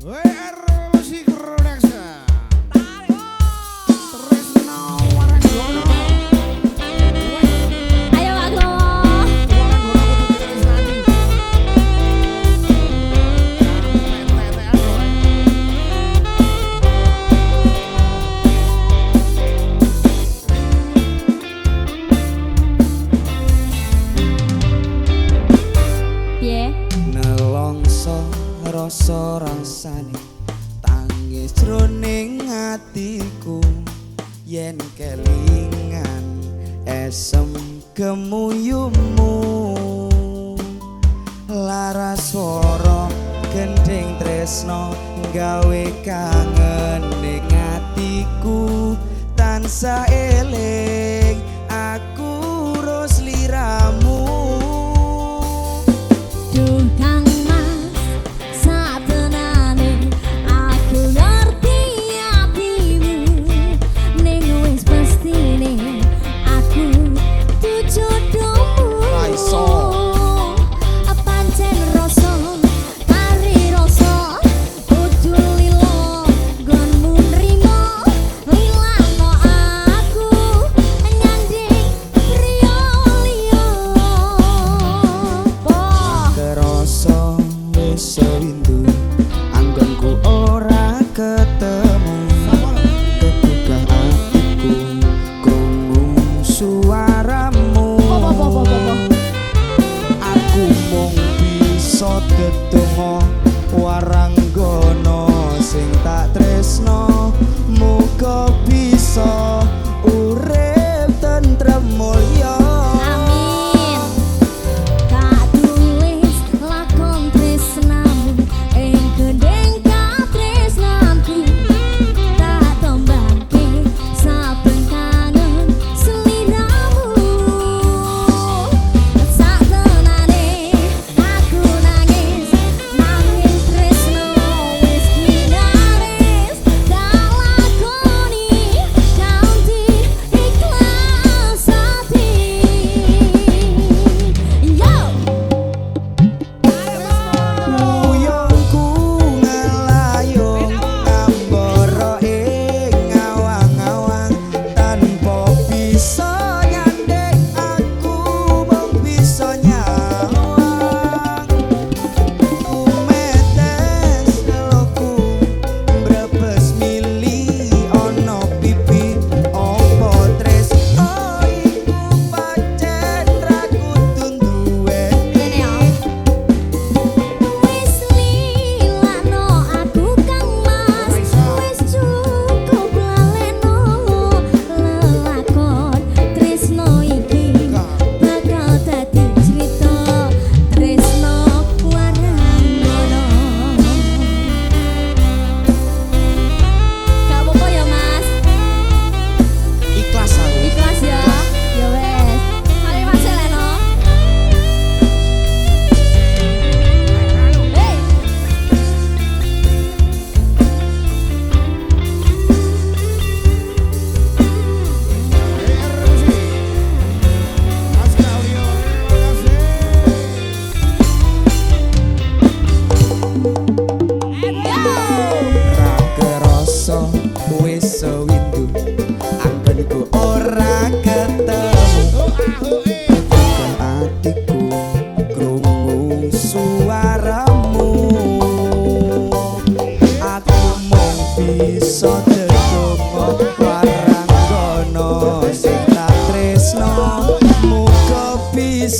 Hey, rasa rasane tangis jroning atiku. Yen kelingan esem kemuyumu lara swara gending tresno gawe kangen ning atiku. Tansah eling acepto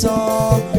all